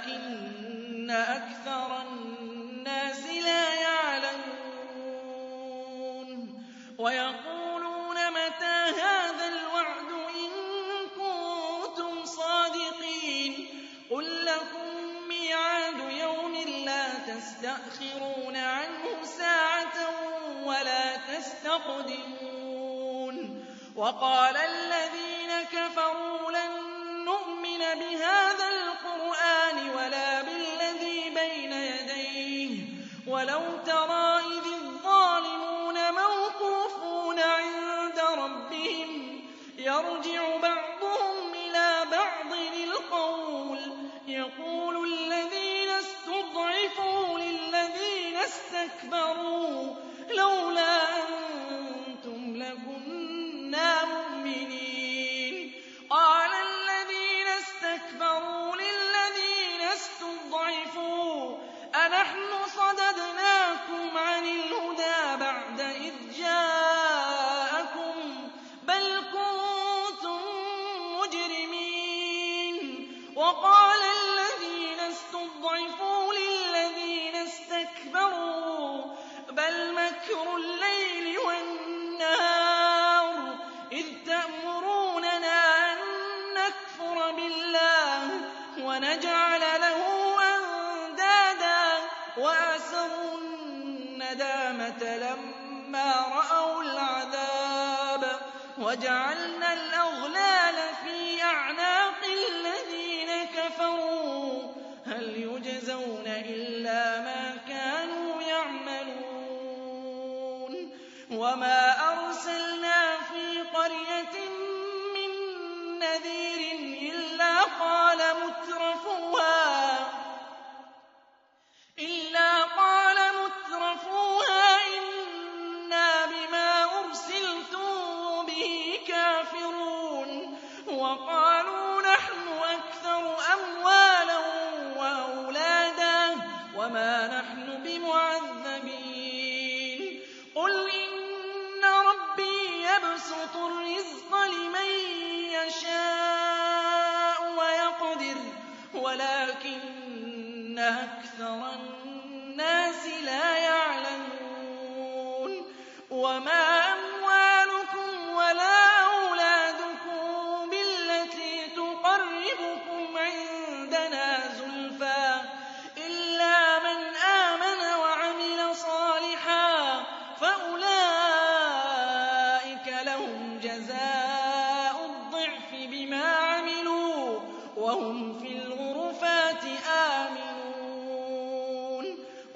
وَلَكِنَّ أَكْثَرَ النَّاسِ لَا يَعْلَمُونَ. وَيَقُولُونَ مَتَىٰ هَٰذَا الْوَعْدُ إِن كُنتُمْ صَادِقِينَ. قُل لَّكُم مِّيعَادُ يَوْمٍ لَّا تَسْتَأْخِرُونَ عَنْهُ سَاعَةً وَلَا تَسْتَقْدِمُونَ. وَقَالَ الَّذِينَ يرجع بعضهم إلى بعض للقول. يقول الذين استضعفوا للذين استكبروا. ونجعل له أندادا وأسروا الندامة لما رأوا العذاب وجعلنا بمعذبين قل إن ربي يبسط الرزق لمن يشاء ويقدر ولكن أكثر الناس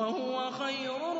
وَهُوَ خَيْرُ